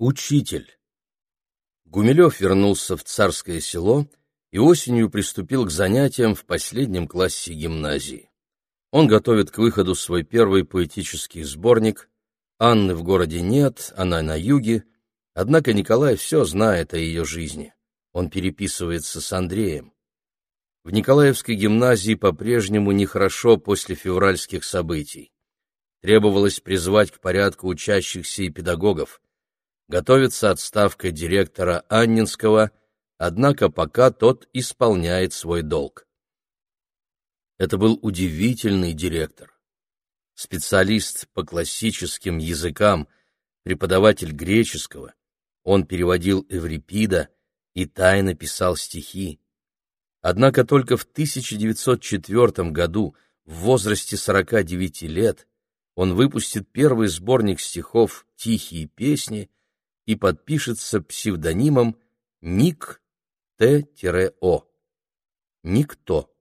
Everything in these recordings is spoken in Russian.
Учитель. Гумилев вернулся в царское село и осенью приступил к занятиям в последнем классе гимназии. Он готовит к выходу свой первый поэтический сборник. Анны в городе нет, она на юге, однако Николай все знает о ее жизни. Он переписывается с Андреем. В Николаевской гимназии по-прежнему нехорошо после февральских событий. Требовалось призвать к порядку учащихся и педагогов готовится отставка директора Аннинского, однако пока тот исполняет свой долг. Это был удивительный директор. Специалист по классическим языкам, преподаватель греческого, он переводил Эврипида и тайно писал стихи. Однако только в 1904 году, в возрасте 49 лет, он выпустит первый сборник стихов «Тихие песни», и подпишется псевдонимом Ник Т-О. Никто.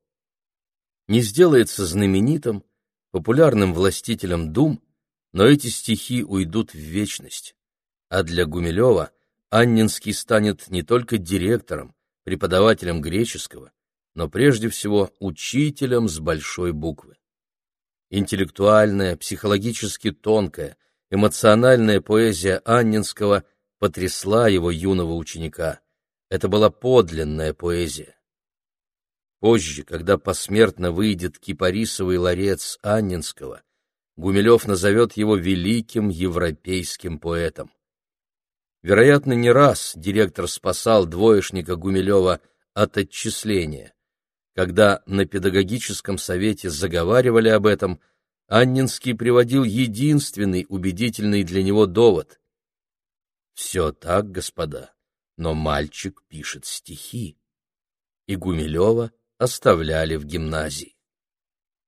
Не сделается знаменитым, популярным властителем дум, но эти стихи уйдут в вечность. А для Гумилева Аннинский станет не только директором, преподавателем греческого, но прежде всего учителем с большой буквы. Интеллектуальная, психологически тонкая, эмоциональная поэзия Аннинского – потрясла его юного ученика. Это была подлинная поэзия. Позже, когда посмертно выйдет кипарисовый ларец Аннинского, Гумилев назовет его великим европейским поэтом. Вероятно, не раз директор спасал двоечника Гумилева от отчисления. Когда на педагогическом совете заговаривали об этом, Аннинский приводил единственный убедительный для него довод. Все так, господа, но мальчик пишет стихи. И Гумилева оставляли в гимназии.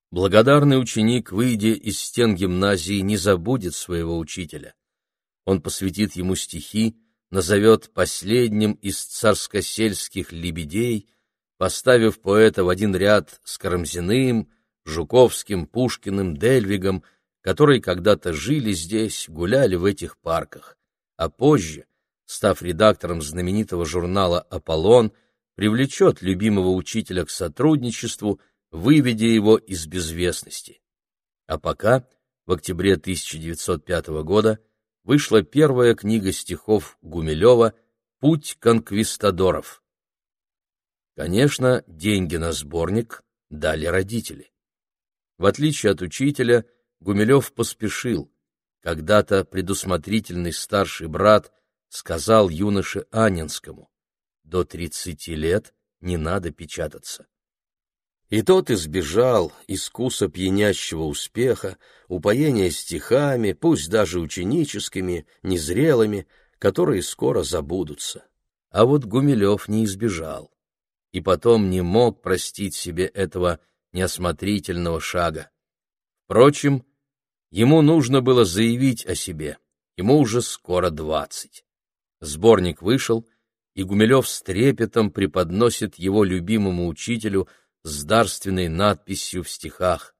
Благодарный ученик, выйдя из стен гимназии, не забудет своего учителя. Он посвятит ему стихи, назовет последним из царскосельских лебедей, поставив поэта в один ряд с Карамзиным, Жуковским, Пушкиным, Дельвигом, которые когда-то жили здесь, гуляли в этих парках а позже, став редактором знаменитого журнала «Аполлон», привлечет любимого учителя к сотрудничеству, выведя его из безвестности. А пока, в октябре 1905 года, вышла первая книга стихов Гумилева «Путь конквистадоров». Конечно, деньги на сборник дали родители. В отличие от учителя, Гумилев поспешил, когда-то предусмотрительный старший брат сказал юноше Анинскому, «До тридцати лет не надо печататься». И тот избежал искуса пьянящего успеха, упоения стихами, пусть даже ученическими, незрелыми, которые скоро забудутся. А вот Гумилев не избежал. И потом не мог простить себе этого неосмотрительного шага. Впрочем, Ему нужно было заявить о себе. Ему уже скоро двадцать. Сборник вышел, и Гумилев с трепетом преподносит его любимому учителю с дарственной надписью в стихах.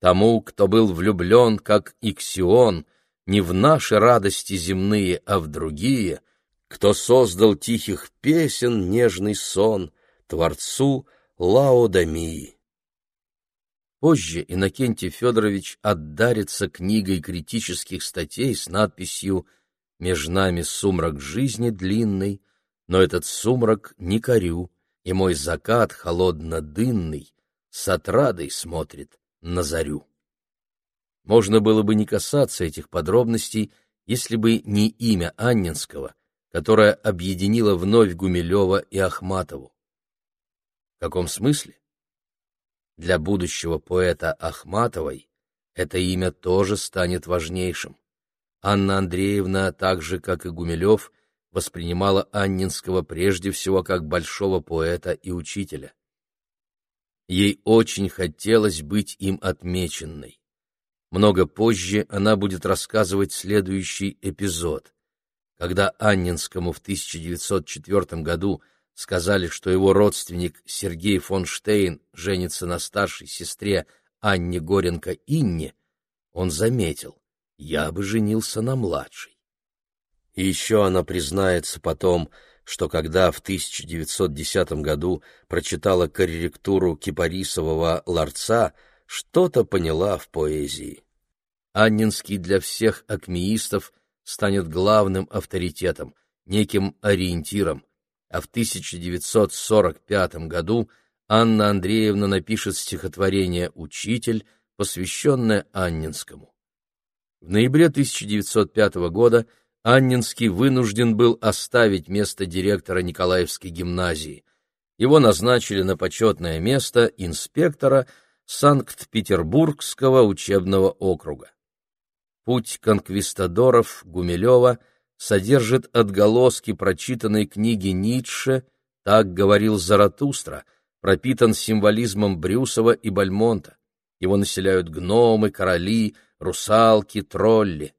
«Тому, кто был влюблен, как Иксион, не в наши радости земные, а в другие, кто создал тихих песен нежный сон, Творцу Лаодамии». Позже Иннокентий Федорович отдарится книгой критических статей с надписью «Меж нами сумрак жизни длинный, но этот сумрак не корю, и мой закат холодно-дынный с отрадой смотрит на зарю». Можно было бы не касаться этих подробностей, если бы не имя Анненского, которое объединило вновь Гумилева и Ахматову. В каком смысле? Для будущего поэта Ахматовой это имя тоже станет важнейшим. Анна Андреевна, так же, как и Гумилев, воспринимала Аннинского прежде всего как большого поэта и учителя. Ей очень хотелось быть им отмеченной. Много позже она будет рассказывать следующий эпизод. Когда Аннинскому в 1904 году сказали, что его родственник Сергей фон Штейн женится на старшей сестре Анне Горенко Инне, он заметил, я бы женился на младшей. И еще она признается потом, что когда в 1910 году прочитала корректуру кипарисового ларца, что-то поняла в поэзии. Аннинский для всех акмеистов станет главным авторитетом, неким ориентиром, а в 1945 году Анна Андреевна напишет стихотворение «Учитель», посвященное Аннинскому. В ноябре 1905 года Аннинский вынужден был оставить место директора Николаевской гимназии. Его назначили на почетное место инспектора Санкт-Петербургского учебного округа. Путь конквистадоров Гумилева содержит отголоски прочитанной книги Ницше «Так говорил Заратустра», пропитан символизмом Брюсова и Бальмонта. Его населяют гномы, короли, русалки, тролли.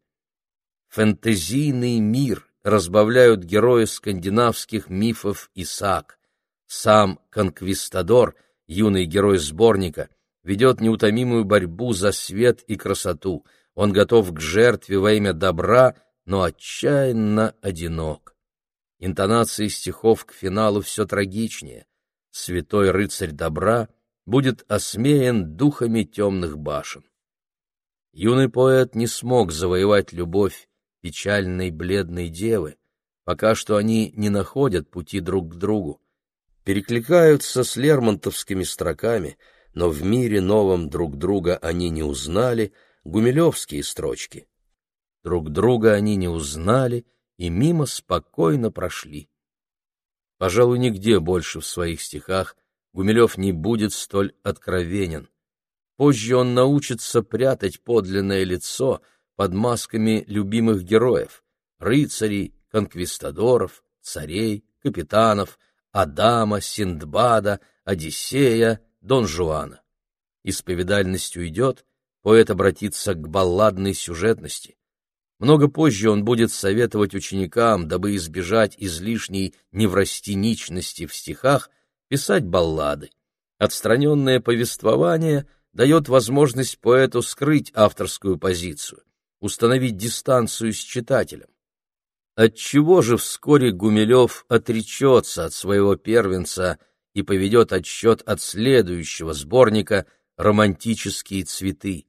Фэнтезийный мир разбавляют герои скандинавских мифов и саг. Сам конквистадор, юный герой сборника, ведет неутомимую борьбу за свет и красоту. Он готов к жертве во имя добра, но отчаянно одинок. Интонации стихов к финалу все трагичнее. Святой рыцарь добра будет осмеян духами темных башен. Юный поэт не смог завоевать любовь печальной бледной девы, пока что они не находят пути друг к другу, перекликаются с лермонтовскими строками, но в мире новом друг друга они не узнали, гумилевские строчки. Друг друга они не узнали и мимо спокойно прошли. Пожалуй, нигде больше в своих стихах Гумилев не будет столь откровенен. Позже он научится прятать подлинное лицо — под масками любимых героев — рыцарей, конквистадоров, царей, капитанов, Адама, Синдбада, Одиссея, Дон Жуана. Исповедальность уйдет, поэт обратится к балладной сюжетности. Много позже он будет советовать ученикам, дабы избежать излишней неврастеничности в стихах, писать баллады. Отстраненное повествование дает возможность поэту скрыть авторскую позицию установить дистанцию с читателем. Отчего же вскоре Гумилев отречется от своего первенца и поведет отсчет от следующего сборника «Романтические цветы»?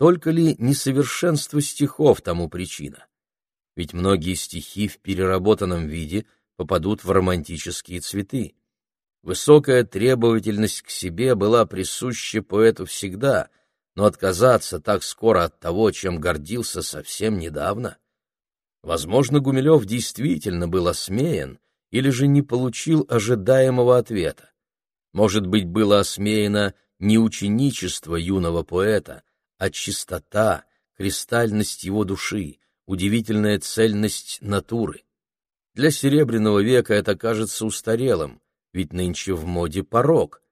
Только ли несовершенство стихов тому причина? Ведь многие стихи в переработанном виде попадут в романтические цветы. Высокая требовательность к себе была присуща поэту всегда — но отказаться так скоро от того, чем гордился совсем недавно? Возможно, Гумилев действительно был осмеян или же не получил ожидаемого ответа. Может быть, было осмеяно не ученичество юного поэта, а чистота, кристальность его души, удивительная цельность натуры. Для Серебряного века это кажется устарелым, ведь нынче в моде порог,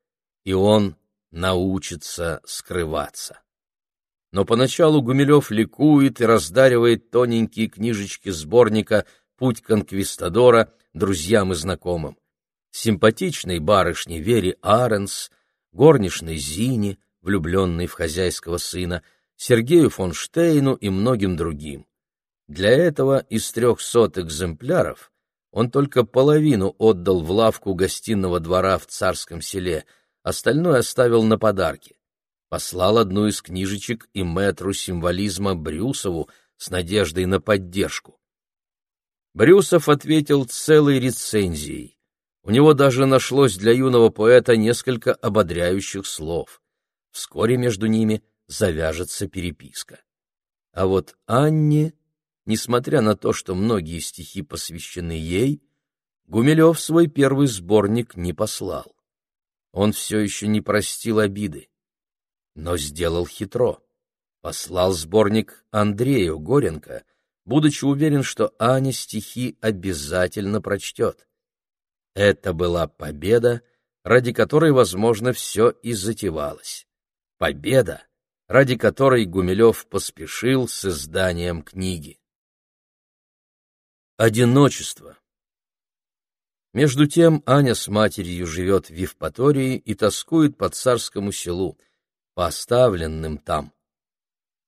и он научится скрываться. Но поначалу Гумилев ликует и раздаривает тоненькие книжечки сборника «Путь конквистадора» друзьям и знакомым. Симпатичной барышне Вере Аренс, горничной Зине, влюбленной в хозяйского сына, Сергею фон Штейну и многим другим. Для этого из трехсот экземпляров он только половину отдал в лавку гостиного двора в царском селе – остальное оставил на подарки. Послал одну из книжечек и мэтру символизма Брюсову с надеждой на поддержку. Брюсов ответил целой рецензией. У него даже нашлось для юного поэта несколько ободряющих слов. Вскоре между ними завяжется переписка. А вот Анне, несмотря на то, что многие стихи посвящены ей, Гумилев свой первый сборник не послал. Он все еще не простил обиды, но сделал хитро. Послал сборник Андрею Горенко, будучи уверен, что Аня стихи обязательно прочтет. Это была победа, ради которой, возможно, все и затевалось. Победа, ради которой Гумилев поспешил с изданием книги. Одиночество между тем Аня с матерью живет в Евпатории и тоскует по царскому селу, по оставленным там.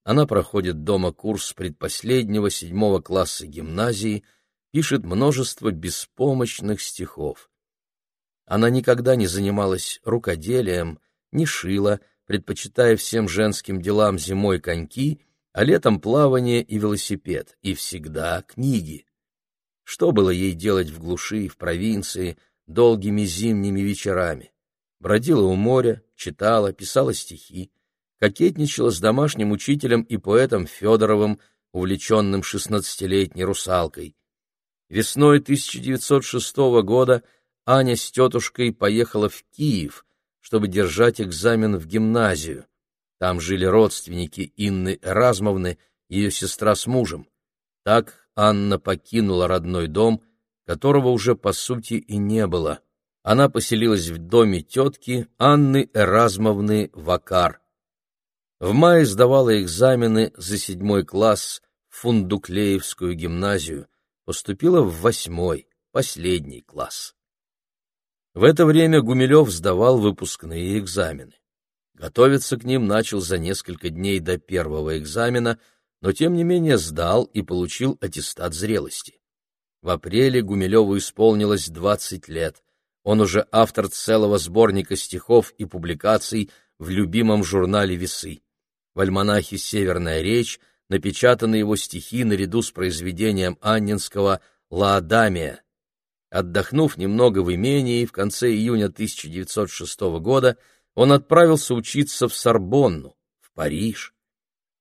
она проходит дома курс предпоследнего седьмого класса гимназии, пишет множество беспомощных стихов. Она никогда не занималась рукоделием, не шила, предпочитая всем женским делам зимой коньки, а летом плавание и велосипед, и всегда книги. Что было ей делать в глуши, в провинции, долгими зимними вечерами? Бродила у моря, читала, писала стихи, кокетничала с домашним учителем и поэтом Федоровым, увлеченным шестнадцатилетней русалкой. Весной 1906 года Аня с тетушкой поехала в Киев, чтобы держать экзамен в гимназию. Там жили родственники Инны Эразмовны, ее сестра с мужем. Так Анна покинула родной дом, которого уже по сути и не было. Она поселилась в доме тетки Анны Эразмовны Вакар. В мае сдавала экзамены за седьмой класс в Фундуклеевскую гимназию, поступила в восьмой, последний класс. В это время Гумилев сдавал выпускные экзамены. Готовиться к ним начал за несколько дней до первого экзамена, но тем не менее сдал и получил аттестат зрелости. В апреле Гумилеву исполнилось 20 лет. Он уже автор целого сборника стихов и публикаций в любимом журнале «Весы». В альманахе «Северная речь» напечатаны его стихи наряду с произведением Анненского «Лаодамия». Отдохнув немного в имении, в конце июня 1906 года он отправился учиться в Сорбонну, в Париж.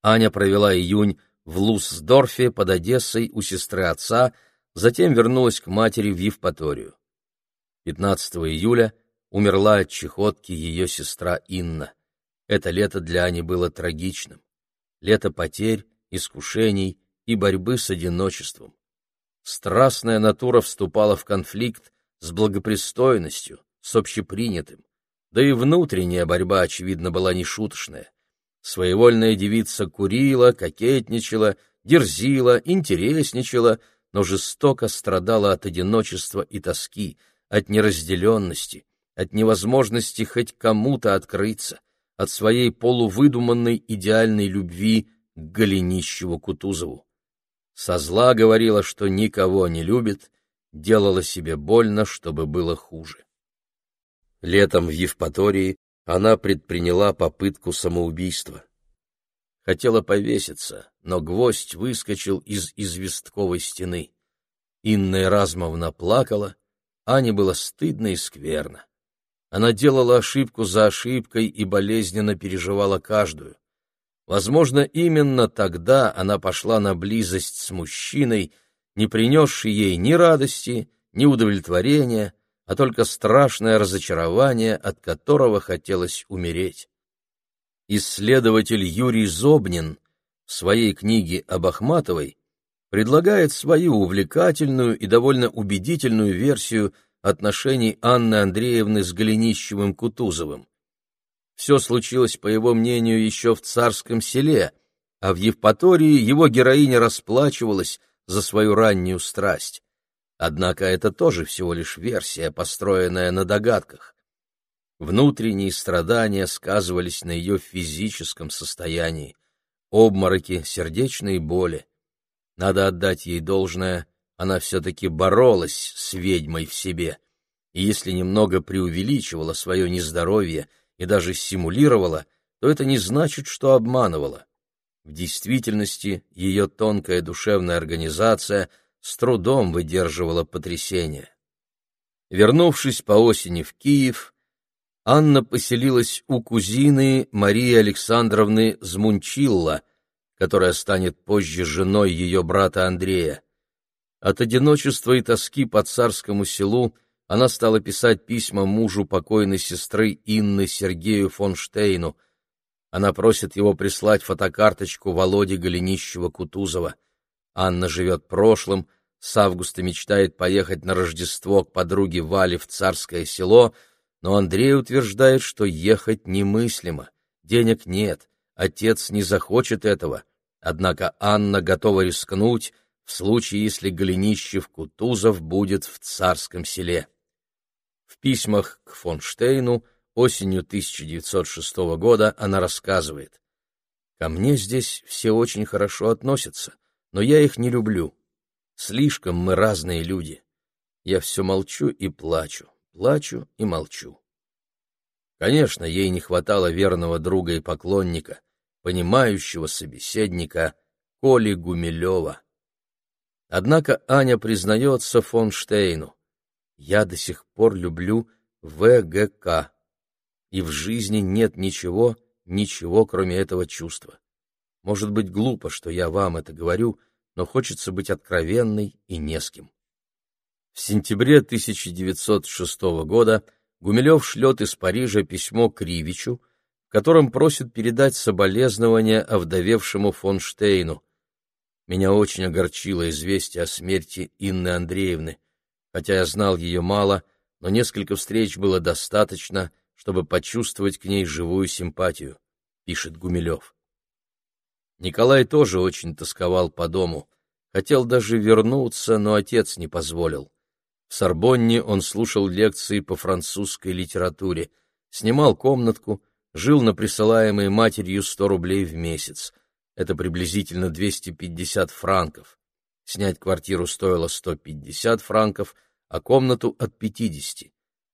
Аня провела июнь в Луссдорфе под Одессой у сестры отца, затем вернулась к матери в Евпаторию. 15 июля умерла от чехотки ее сестра Инна. Это лето для Ани было трагичным. Лето потерь, искушений и борьбы с одиночеством. Страстная натура вступала в конфликт с благопристойностью, с общепринятым. Да и внутренняя борьба, очевидно, была нешуточная. Своевольная девица курила, кокетничала, дерзила, интересничала, но жестоко страдала от одиночества и тоски, от неразделенности, от невозможности хоть кому-то открыться, от своей полувыдуманной идеальной любви к Голенищеву-Кутузову. Со зла говорила, что никого не любит, делала себе больно, чтобы было хуже. Летом в Евпатории она предприняла попытку самоубийства. Хотела повеситься, но гвоздь выскочил из известковой стены. Инна Эразмовна плакала, Ане было стыдно и скверно. Она делала ошибку за ошибкой и болезненно переживала каждую. Возможно, именно тогда она пошла на близость с мужчиной, не принесший ей ни радости, ни удовлетворения, а только страшное разочарование, от которого хотелось умереть. Исследователь Юрий Зобнин в своей книге об Ахматовой предлагает свою увлекательную и довольно убедительную версию отношений Анны Андреевны с Голенищевым-Кутузовым. Все случилось, по его мнению, еще в царском селе, а в Евпатории его героиня расплачивалась за свою раннюю страсть. Однако это тоже всего лишь версия, построенная на догадках. Внутренние страдания сказывались на ее физическом состоянии, обмороки, сердечные боли. Надо отдать ей должное, она все-таки боролась с ведьмой в себе, и если немного преувеличивала свое нездоровье и даже симулировала, то это не значит, что обманывала. В действительности ее тонкая душевная организация с трудом выдерживала потрясение. Вернувшись по осени в Киев, Анна поселилась у кузины Марии Александровны Змунчилла, которая станет позже женой ее брата Андрея. От одиночества и тоски по царскому селу она стала писать письма мужу покойной сестры Инны Сергею фон Штейну. Она просит его прислать фотокарточку Володи Голенищева-Кутузова. Анна живет прошлым, с августа мечтает поехать на Рождество к подруге Вале в царское село, но Андрей утверждает, что ехать немыслимо, денег нет, отец не захочет этого. Однако Анна готова рискнуть в случае, если Голенищев-Кутузов будет в царском селе. Письмах к фон Штейну осенью 1906 года она рассказывает. Ко мне здесь все очень хорошо относятся, но я их не люблю. Слишком мы разные люди. Я все молчу и плачу, плачу и молчу. Конечно, ей не хватало верного друга и поклонника, понимающего собеседника Коли Гумилева. Однако Аня признается фон Штейну. «Я до сих пор люблю ВГК, и в жизни нет ничего, ничего, кроме этого чувства. Может быть, глупо, что я вам это говорю, но хочется быть откровенной и не с кем». В сентябре 1906 года Гумилев шлет из Парижа письмо Кривичу, в котором просит передать соболезнования овдовевшему фон Штейну. Меня очень огорчило известие о смерти Инны Андреевны. Хотя я знал ее мало, но несколько встреч было достаточно, чтобы почувствовать к ней живую симпатию, пишет Гумилев. Николай тоже очень тосковал по дому, хотел даже вернуться, но отец не позволил. В Сорбонне он слушал лекции по французской литературе, снимал комнатку, жил на присылаемые матерью 100 рублей в месяц. Это приблизительно 250 франков. Снять квартиру стоило 150 франков, а комнату от 50.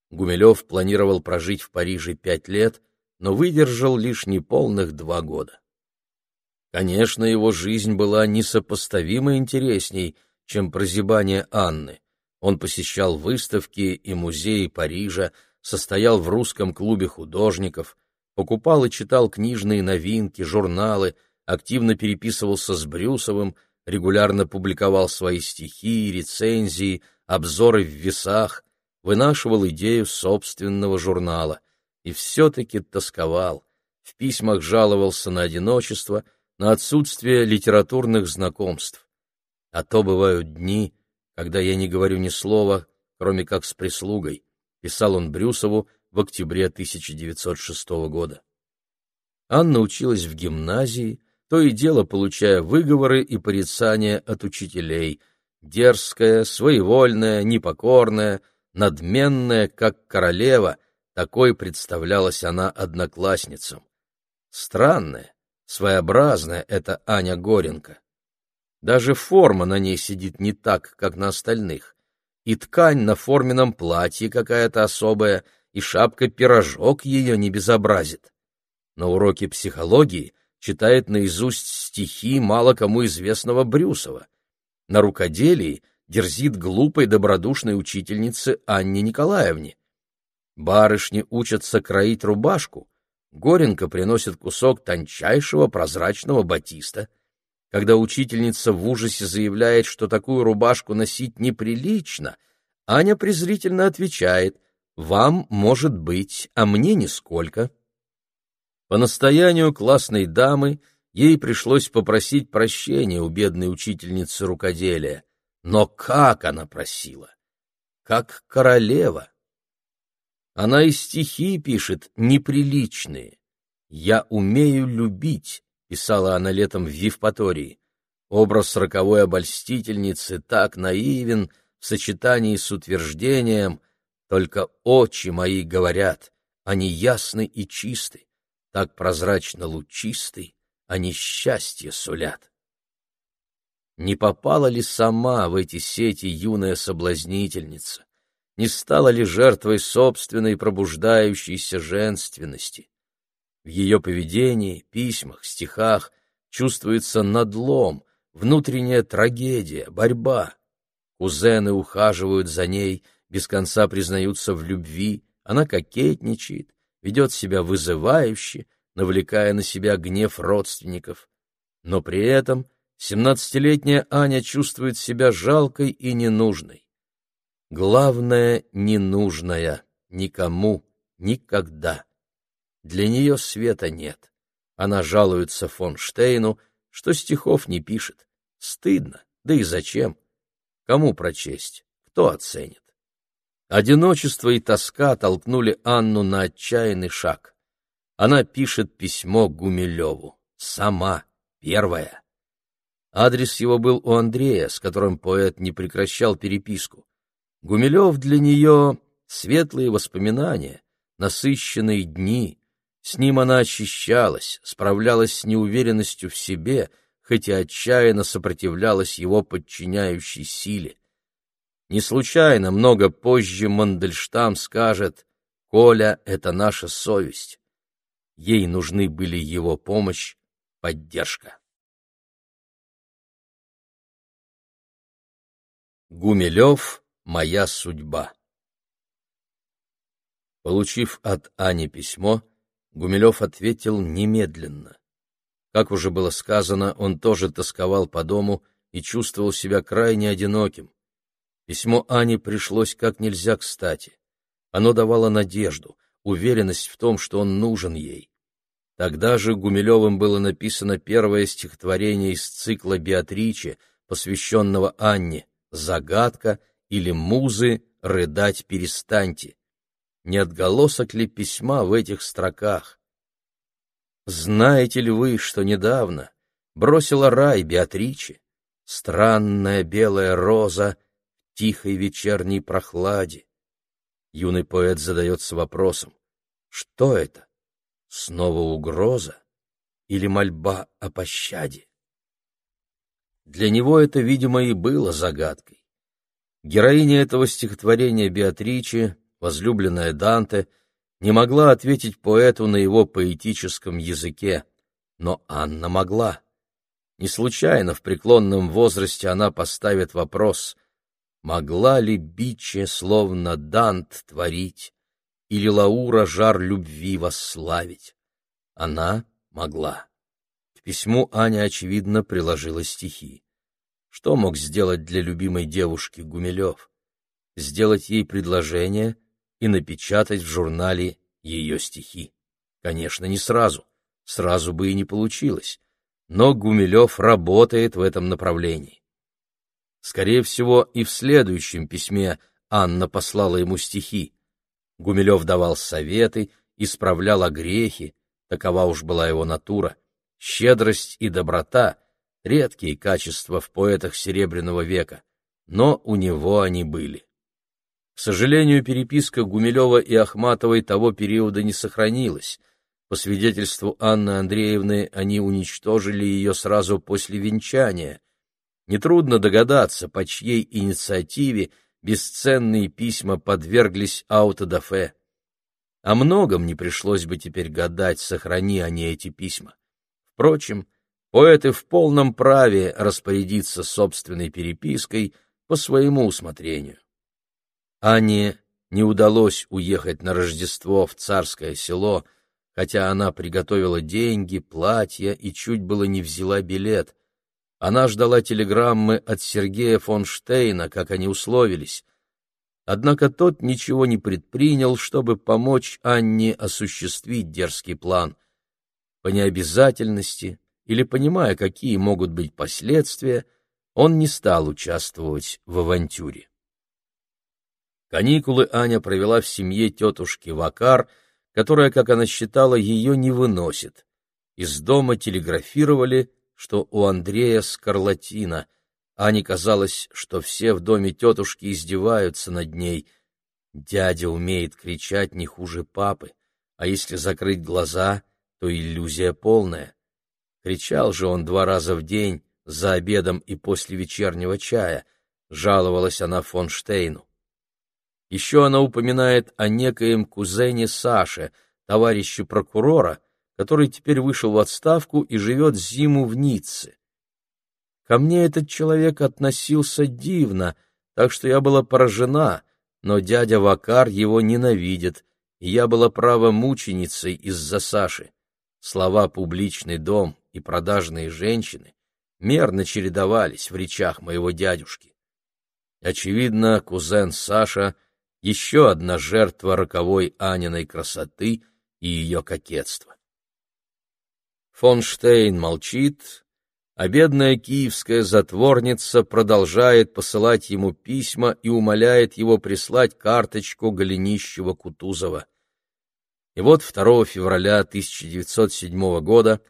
Гумилев планировал прожить в Париже пять лет, но выдержал лишь неполных два года. Конечно, его жизнь была несопоставимо интересней, чем прозябание Анны. Он посещал выставки и музеи Парижа, состоял в русском клубе художников, покупал и читал книжные новинки, журналы, активно переписывался с Брюсовым, регулярно публиковал свои стихи, рецензии, обзоры в весах, вынашивал идею собственного журнала и все-таки тосковал, в письмах жаловался на одиночество, на отсутствие литературных знакомств. А то бывают дни, когда я не говорю ни слова, кроме как с прислугой, писал он Брюсову в октябре 1906 года. Анна училась в гимназии, то и дело получая выговоры и порицания от учителей, дерзкая, своевольная, непокорная, надменная, как королева, такой представлялась она одноклассницам. Странная, своеобразная эта Аня Горенко. Даже форма на ней сидит не так, как на остальных. И ткань на форменном платье какая-то особая, и шапка-пирожок ее не безобразит. На уроке психологии читает наизусть стихи мало кому известного Брюсова. На рукоделии дерзит глупой добродушной учительнице Анне Николаевне. Барышни учатся кроить рубашку. Горенко приносит кусок тончайшего прозрачного батиста — когда учительница в ужасе заявляет, что такую рубашку носить неприлично, Аня презрительно отвечает «Вам, может быть, а мне нисколько». По настоянию классной дамы ей пришлось попросить прощения у бедной учительницы рукоделия. Но как она просила! Как королева! Она и стихи пишет неприличные. «Я умею любить», писала она летом в Евпатории. Образ роковой обольстительницы так наивен в сочетании с утверждением «Только очи мои говорят, они ясны и чисты, так прозрачно лучисты, они счастье сулят». Не попала ли сама в эти сети юная соблазнительница? Не стала ли жертвой собственной пробуждающейся женственности? В ее поведении, письмах, стихах чувствуется надлом, внутренняя трагедия, борьба. Кузены ухаживают за ней, без конца признаются в любви, она кокетничает, ведет себя вызывающе, навлекая на себя гнев родственников. Но при этом семнадцатилетняя Аня чувствует себя жалкой и ненужной. Главное — ненужная, никому, никогда. Для нее света нет. Она жалуется фон Штейну, что стихов не пишет. Стыдно, да и зачем? Кому прочесть? Кто оценит? Одиночество и тоска толкнули Анну на отчаянный шаг. Она пишет письмо Гумилеву. Сама, первая. Адрес его был у Андрея, с которым поэт не прекращал переписку. Гумилев для нее — светлые воспоминания, насыщенные дни, С ним она очищалась, справлялась с неуверенностью в себе, хоть и отчаянно сопротивлялась его подчиняющей силе. Не случайно много позже Мандельштам скажет «Коля — это наша совесть». Ей нужны были его помощь, поддержка. Гумилев «Моя судьба» Получив от Ани письмо, Гумилев ответил немедленно. Как уже было сказано, он тоже тосковал по дому и чувствовал себя крайне одиноким. Письмо Ани пришлось как нельзя кстати. Оно давало надежду, уверенность в том, что он нужен ей. Тогда же Гумилевым было написано первое стихотворение из цикла «Беатриче», посвященного Анне «Загадка» или «Музы, рыдать перестаньте» не отголосок ли письма в этих строках. Знаете ли вы, что недавно бросила рай Беатриче, странная белая роза тихой вечерней прохладе? Юный поэт задается вопросом, что это? Снова угроза или мольба о пощаде? Для него это, видимо, и было загадкой. Героиня этого стихотворения Беатриче возлюбленная Данте, не могла ответить поэту на его поэтическом языке, но Анна могла. Не случайно в преклонном возрасте она поставит вопрос, могла ли Биче, словно Дант, творить, или Лаура жар любви восславить? Она могла. К письму Аня, очевидно, приложила стихи. Что мог сделать для любимой девушки Гумилев? Сделать ей предложение — и напечатать в журнале ее стихи. Конечно, не сразу, сразу бы и не получилось, но Гумилев работает в этом направлении. Скорее всего, и в следующем письме Анна послала ему стихи. Гумилев давал советы, исправлял огрехи, такова уж была его натура. Щедрость и доброта — редкие качества в поэтах Серебряного века, но у него они были. К сожалению, переписка Гумилева и Ахматовой того периода не сохранилась. По свидетельству Анны Андреевны, они уничтожили ее сразу после венчания. Нетрудно догадаться, по чьей инициативе бесценные письма подверглись аутодафе. О многом не пришлось бы теперь гадать, сохрани они эти письма. Впрочем, поэты в полном праве распорядиться собственной перепиской по своему усмотрению. Ане не удалось уехать на Рождество в царское село, хотя она приготовила деньги, платья и чуть было не взяла билет. Она ждала телеграммы от Сергея фон Штейна, как они условились. Однако тот ничего не предпринял, чтобы помочь Анне осуществить дерзкий план. По необязательности или понимая, какие могут быть последствия, он не стал участвовать в авантюре. Каникулы Аня провела в семье тетушки Вакар, которая, как она считала, ее не выносит. Из дома телеграфировали, что у Андрея скарлатина. Ане казалось, что все в доме тетушки издеваются над ней. Дядя умеет кричать не хуже папы, а если закрыть глаза, то иллюзия полная. Кричал же он два раза в день, за обедом и после вечернего чая, жаловалась она фон Штейну. Еще она упоминает о некоем кузене Саше, товарище прокурора, который теперь вышел в отставку и живет зиму в Ницце. Ко мне этот человек относился дивно, так что я была поражена, но дядя Вакар его ненавидит, и я была право мученицей из-за Саши. Слова «публичный дом» и «продажные женщины» мерно чередовались в речах моего дядюшки. Очевидно, кузен Саша еще одна жертва роковой Аниной красоты и ее кокетства. Фон Штейн молчит, а бедная киевская затворница продолжает посылать ему письма и умоляет его прислать карточку Голенищева-Кутузова. И вот 2 февраля 1907 года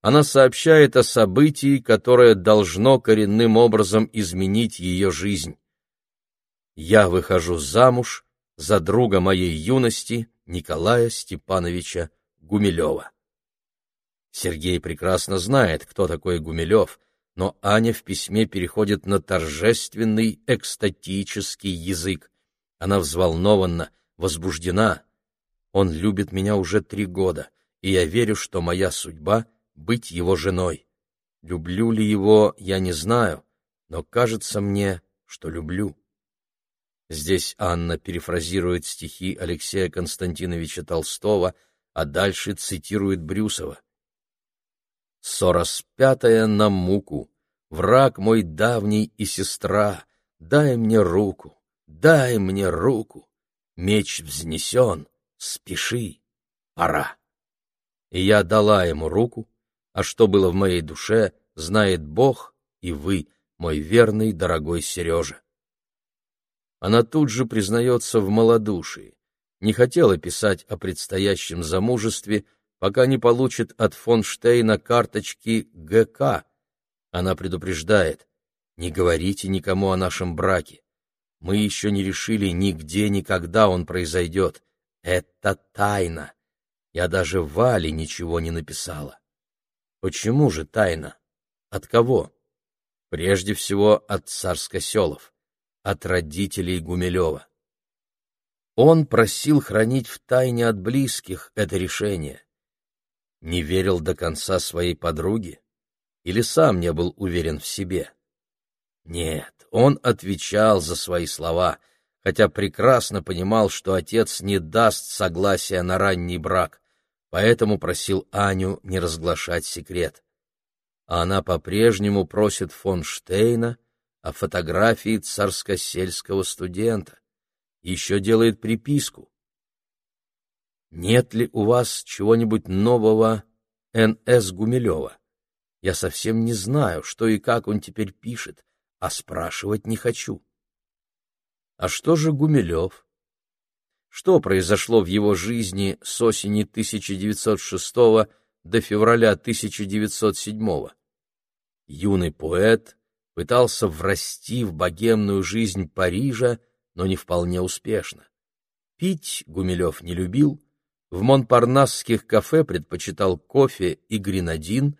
она сообщает о событии, которое должно коренным образом изменить ее жизнь я выхожу замуж за друга моей юности Николая Степановича Гумилева. Сергей прекрасно знает, кто такой Гумилев, но Аня в письме переходит на торжественный, экстатический язык. Она взволнована, возбуждена. Он любит меня уже три года, и я верю, что моя судьба — быть его женой. Люблю ли его, я не знаю, но кажется мне, что люблю. Здесь Анна перефразирует стихи Алексея Константиновича Толстого, а дальше цитирует Брюсова. «Сораспятая на муку, враг мой давний и сестра, дай мне руку, дай мне руку, меч взнесен, спеши, пора». И я дала ему руку, а что было в моей душе, знает Бог и вы, мой верный, дорогой Сережа. Она тут же признается в малодушии, не хотела писать о предстоящем замужестве, пока не получит от фон Штейна карточки ГК. Она предупреждает, не говорите никому о нашем браке. Мы еще не решили нигде, никогда он произойдет. Это тайна. Я даже Вале ничего не написала. Почему же тайна? От кого? Прежде всего от царскоселов, от родителей Гумилева. Он просил хранить в тайне от близких это решение. Не верил до конца своей подруге? Или сам не был уверен в себе? Нет, он отвечал за свои слова, хотя прекрасно понимал, что отец не даст согласия на ранний брак, поэтому просил Аню не разглашать секрет. А она по-прежнему просит фон Штейна о фотографии царско-сельского студента еще делает приписку. «Нет ли у вас чего-нибудь нового Н.С. Гумилева? Я совсем не знаю, что и как он теперь пишет, а спрашивать не хочу». А что же Гумилев? Что произошло в его жизни с осени 1906 до февраля 1907? Юный поэт пытался врасти в богемную жизнь Парижа, но не вполне успешно. Пить Гумилев не любил, в монпарнасских кафе предпочитал кофе и гренадин,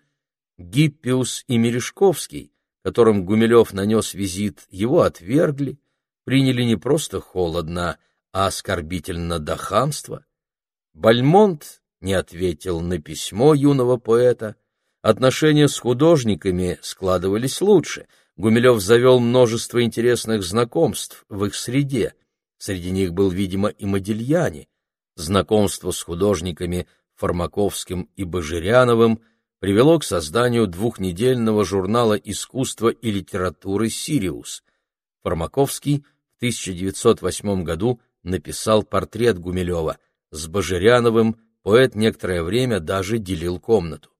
Гиппиус и Мережковский, которым Гумилев нанес визит, его отвергли, приняли не просто холодно, а оскорбительно до хамства. Бальмонт не ответил на письмо юного поэта, отношения с художниками складывались лучше — Гумилев завел множество интересных знакомств в их среде. Среди них был, видимо, и Модильяни. Знакомство с художниками Фармаковским и Бажиряновым привело к созданию двухнедельного журнала искусства и литературы «Сириус». Фармаковский в 1908 году написал портрет Гумилева. С Бажиряновым поэт некоторое время даже делил комнату.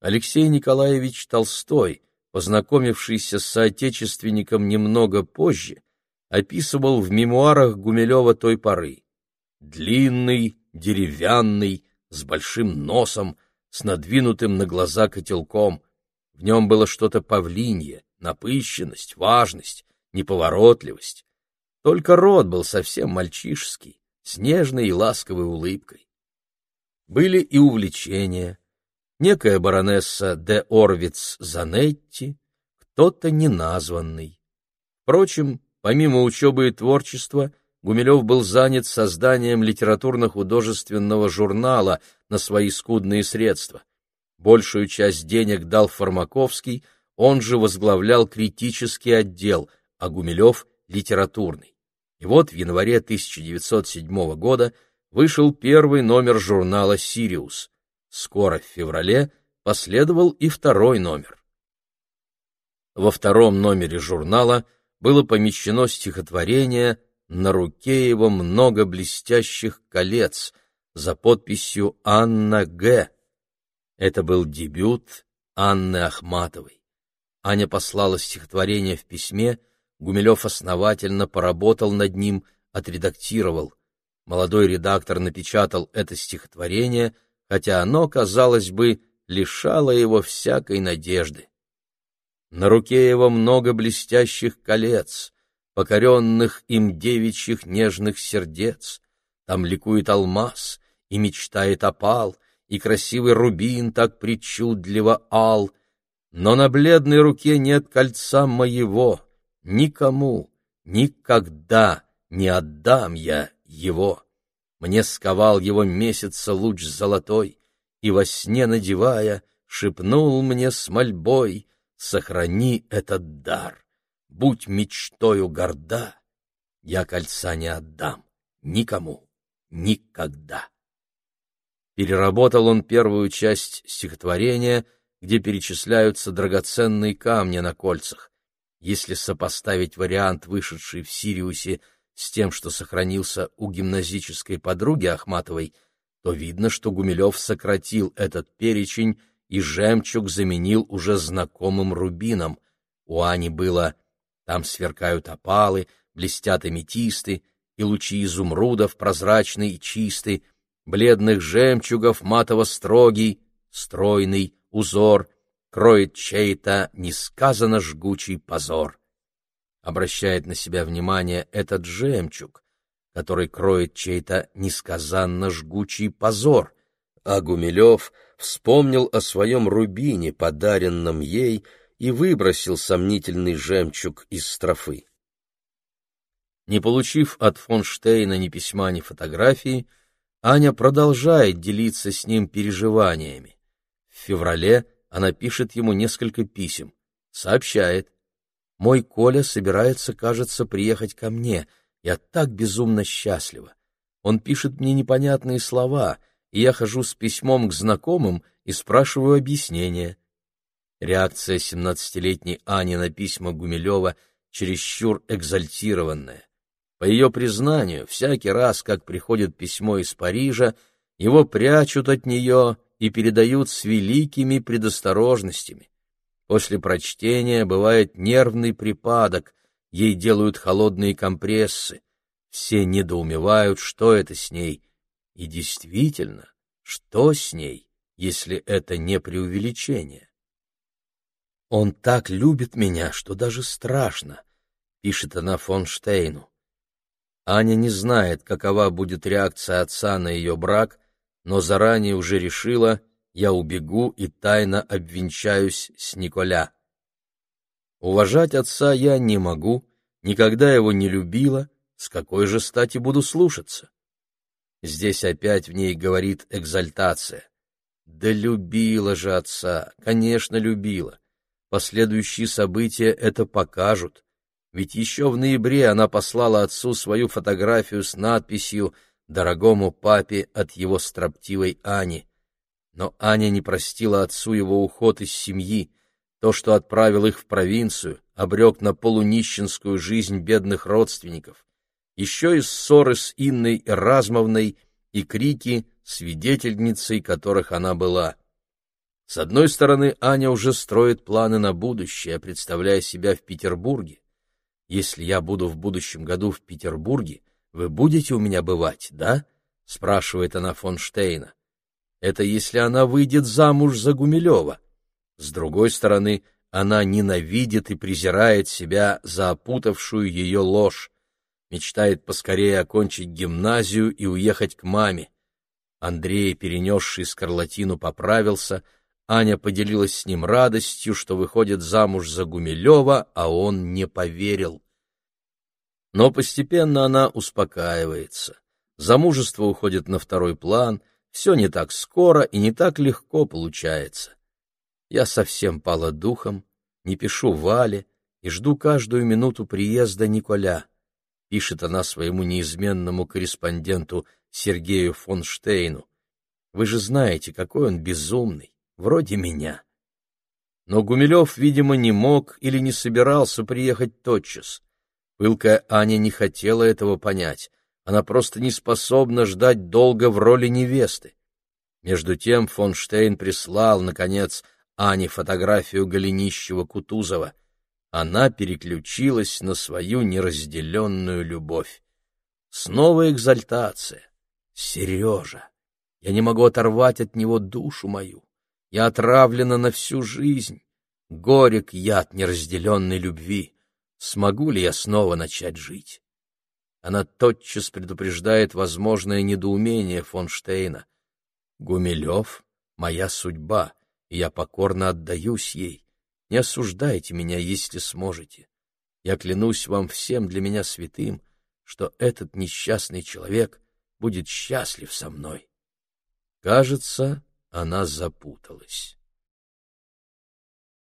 Алексей Николаевич Толстой – познакомившийся с соотечественником немного позже, описывал в мемуарах Гумилева той поры. Длинный, деревянный, с большим носом, с надвинутым на глаза котелком. В нем было что-то павлинье, напыщенность, важность, неповоротливость. Только рот был совсем мальчишеский, с нежной и ласковой улыбкой. Были и увлечения, некая баронесса де Орвиц Занетти, кто-то неназванный. Впрочем, помимо учебы и творчества, Гумилев был занят созданием литературно-художественного журнала на свои скудные средства. Большую часть денег дал Фармаковский, он же возглавлял критический отдел, а Гумилев — литературный. И вот в январе 1907 года вышел первый номер журнала «Сириус». Скоро в феврале последовал и второй номер. Во втором номере журнала было помещено стихотворение «На руке его много блестящих колец» за подписью «Анна Г». Это был дебют Анны Ахматовой. Аня послала стихотворение в письме, Гумилев основательно поработал над ним, отредактировал. Молодой редактор напечатал это стихотворение — хотя оно, казалось бы, лишало его всякой надежды. На руке его много блестящих колец, покоренных им девичьих нежных сердец. Там ликует алмаз, и мечтает опал, и красивый рубин так причудливо ал, но на бледной руке нет кольца моего, никому, никогда не отдам я его. Мне сковал его месяца луч золотой, и во сне надевая, шепнул мне с мольбой, сохрани этот дар, будь мечтою горда, я кольца не отдам никому, никогда. Переработал он первую часть стихотворения, где перечисляются драгоценные камни на кольцах. Если сопоставить вариант, вышедший в Сириусе, с тем, что сохранился у гимназической подруги Ахматовой, то видно, что Гумилев сократил этот перечень и жемчуг заменил уже знакомым рубином. У Ани было «Там сверкают опалы, блестят аметисты, и лучи изумрудов прозрачный и чистый, бледных жемчугов матово-строгий, стройный узор, кроет чей-то несказанно жгучий позор. Обращает на себя внимание этот жемчуг, который кроет чей-то несказанно жгучий позор, а Гумилев вспомнил о своем рубине, подаренном ей, и выбросил сомнительный жемчуг из строфы. Не получив от фон Штейна ни письма, ни фотографии, Аня продолжает делиться с ним переживаниями. В феврале она пишет ему несколько писем. Сообщает. «Мой Коля собирается, кажется, приехать ко мне. Я так безумно счастлива. Он пишет мне непонятные слова, и я хожу с письмом к знакомым и спрашиваю объяснения». Реакция семнадцатилетней Ани на письма Гумилева чересчур экзальтированная. По ее признанию, всякий раз, как приходит письмо из Парижа, его прячут от нее и передают с великими предосторожностями. После прочтения бывает нервный припадок, ей делают холодные компрессы. Все недоумевают, что это с ней. И действительно, что с ней, если это не преувеличение? «Он так любит меня, что даже страшно», — пишет она фон Штейну. Аня не знает, какова будет реакция отца на ее брак, но заранее уже решила, я убегу и тайно обвенчаюсь с Николя. Уважать отца я не могу, никогда его не любила, с какой же стати буду слушаться? Здесь опять в ней говорит экзальтация. Да любила же отца, конечно, любила. Последующие события это покажут. Ведь еще в ноябре она послала отцу свою фотографию с надписью «Дорогому папе от его строптивой Ани». Но Аня не простила отцу его уход из семьи, то, что отправил их в провинцию, обрек на полунищенскую жизнь бедных родственников. Еще и ссоры с Инной Эразмовной и крики, свидетельницей которых она была. С одной стороны, Аня уже строит планы на будущее, представляя себя в Петербурге. Если я буду в будущем году в Петербурге, вы будете у меня бывать, да? спрашивает она фон Штейна. Это если она выйдет замуж за Гумилева. С другой стороны, она ненавидит и презирает себя за опутавшую ее ложь, мечтает поскорее окончить гимназию и уехать к маме. Андрей, перенесший скарлатину, поправился, Аня поделилась с ним радостью, что выходит замуж за Гумилева, а он не поверил. Но постепенно она успокаивается. Замужество уходит на второй план, все не так скоро и не так легко получается. Я совсем пала духом, не пишу Вале и жду каждую минуту приезда Николя, пишет она своему неизменному корреспонденту Сергею фон Штейну. Вы же знаете, какой он безумный вроде меня. Но Гумилев, видимо, не мог или не собирался приехать тотчас. Пылкая Аня не хотела этого понять. Она просто не способна ждать долго в роли невесты. Между тем фон Штейн прислал, наконец, Ане фотографию Голенищева-Кутузова. Она переключилась на свою неразделенную любовь. Снова экзальтация. Сережа, я не могу оторвать от него душу мою. Я отравлена на всю жизнь. Горек яд неразделенной любви. Смогу ли я снова начать жить? она тотчас предупреждает возможное недоумение фон Штейна. Гумилев — моя судьба, и я покорно отдаюсь ей. Не осуждайте меня, если сможете. Я клянусь вам всем для меня святым, что этот несчастный человек будет счастлив со мной. Кажется, она запуталась.